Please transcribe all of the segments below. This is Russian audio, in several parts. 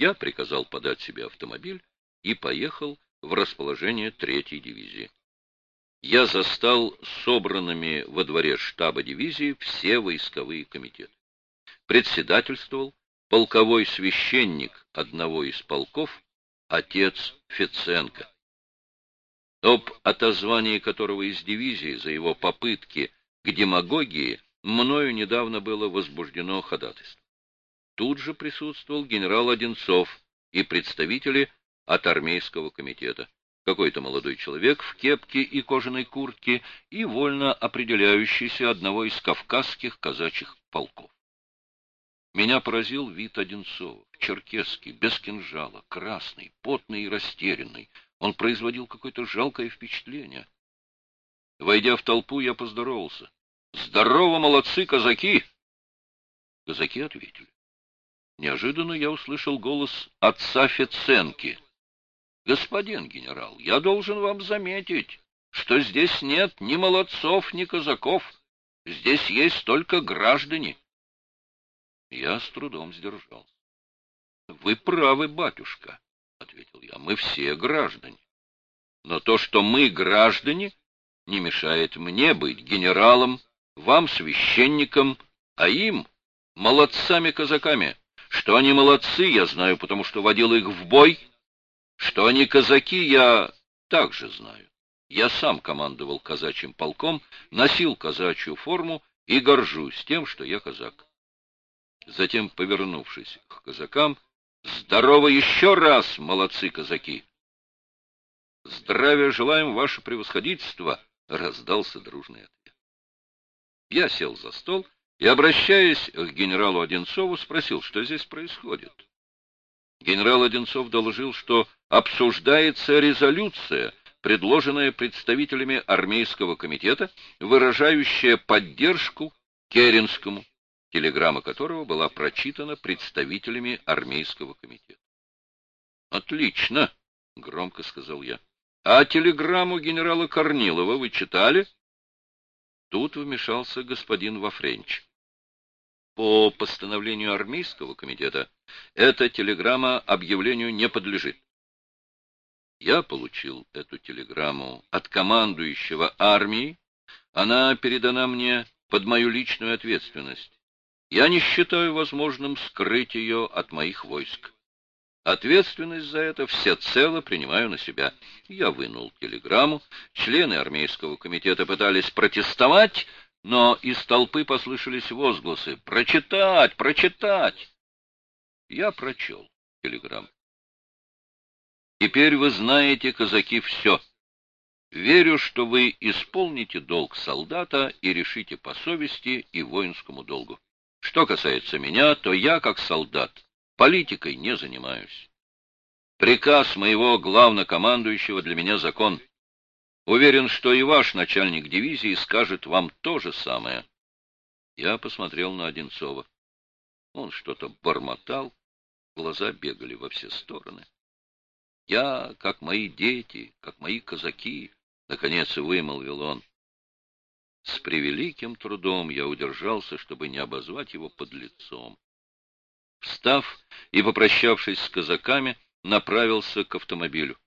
Я приказал подать себе автомобиль и поехал в расположение третьей дивизии. Я застал собранными во дворе штаба дивизии все войсковые комитеты. Председательствовал полковой священник одного из полков, отец Феценко, об отозвании которого из дивизии за его попытки к демагогии мною недавно было возбуждено ходатайство. Тут же присутствовал генерал Одинцов и представители от армейского комитета. Какой-то молодой человек в кепке и кожаной куртке и вольно определяющийся одного из кавказских казачьих полков. Меня поразил вид Одинцова, черкесский, без кинжала, красный, потный и растерянный. Он производил какое-то жалкое впечатление. Войдя в толпу, я поздоровался. «Здорово, молодцы, казаки!» Казаки ответили. Неожиданно я услышал голос отца Феценки. «Господин генерал, я должен вам заметить, что здесь нет ни молодцов, ни казаков. Здесь есть только граждане. Я с трудом сдержался. — Вы правы, батюшка, — ответил я, — мы все граждане. Но то, что мы граждане, не мешает мне быть генералом, вам священником, а им молодцами-казаками. Что они молодцы, я знаю, потому что водил их в бой. Что они казаки, я также знаю. Я сам командовал казачьим полком, носил казачью форму и горжусь тем, что я казак. Затем, повернувшись к казакам, «Здорово еще раз, молодцы казаки!» «Здравия желаем, ваше превосходительство!» — раздался дружный ответ. Я сел за стол и, обращаясь к генералу Одинцову, спросил, что здесь происходит. Генерал Одинцов доложил, что обсуждается резолюция, предложенная представителями армейского комитета, выражающая поддержку Керенскому телеграмма которого была прочитана представителями армейского комитета. «Отлично!» — громко сказал я. «А телеграмму генерала Корнилова вы читали?» Тут вмешался господин Вафренч. По постановлению армейского комитета эта телеграмма объявлению не подлежит. Я получил эту телеграмму от командующего армии. Она передана мне под мою личную ответственность. Я не считаю возможным скрыть ее от моих войск. Ответственность за это всецело принимаю на себя. Я вынул телеграмму. Члены армейского комитета пытались протестовать, но из толпы послышались возгласы «Прочитать! Прочитать!» Я прочел телеграмму. Теперь вы знаете, казаки, все. Верю, что вы исполните долг солдата и решите по совести и воинскому долгу. Что касается меня, то я, как солдат, политикой не занимаюсь. Приказ моего главнокомандующего для меня закон. Уверен, что и ваш начальник дивизии скажет вам то же самое. Я посмотрел на Одинцова. Он что-то бормотал, глаза бегали во все стороны. Я, как мои дети, как мои казаки, наконец вымолвил он. С превеликим трудом я удержался, чтобы не обозвать его под лицом. Встав и попрощавшись с казаками, направился к автомобилю.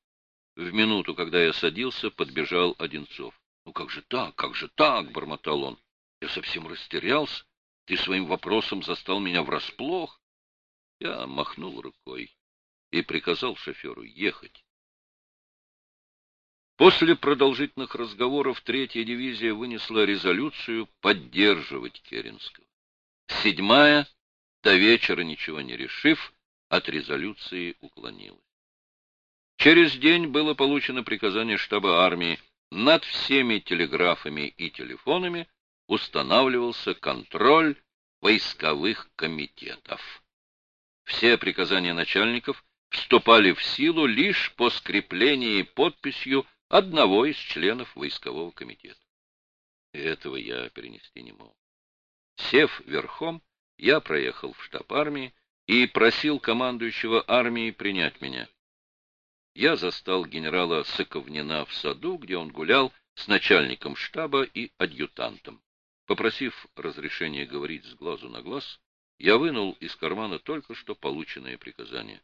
В минуту, когда я садился, подбежал Одинцов. — Ну как же так, как же так? — бормотал он. — Я совсем растерялся. Ты своим вопросом застал меня врасплох. Я махнул рукой и приказал шоферу ехать. После продолжительных разговоров третья дивизия вынесла резолюцию поддерживать Керенского. Седьмая, до вечера ничего не решив, от резолюции уклонилась. Через день было получено приказание штаба армии над всеми телеграфами и телефонами устанавливался контроль войсковых комитетов. Все приказания начальников вступали в силу лишь по скреплении подписью одного из членов войскового комитета. Этого я перенести не мог. Сев верхом, я проехал в штаб армии и просил командующего армии принять меня. Я застал генерала Соковнина в саду, где он гулял с начальником штаба и адъютантом. Попросив разрешения говорить с глазу на глаз, я вынул из кармана только что полученное приказание.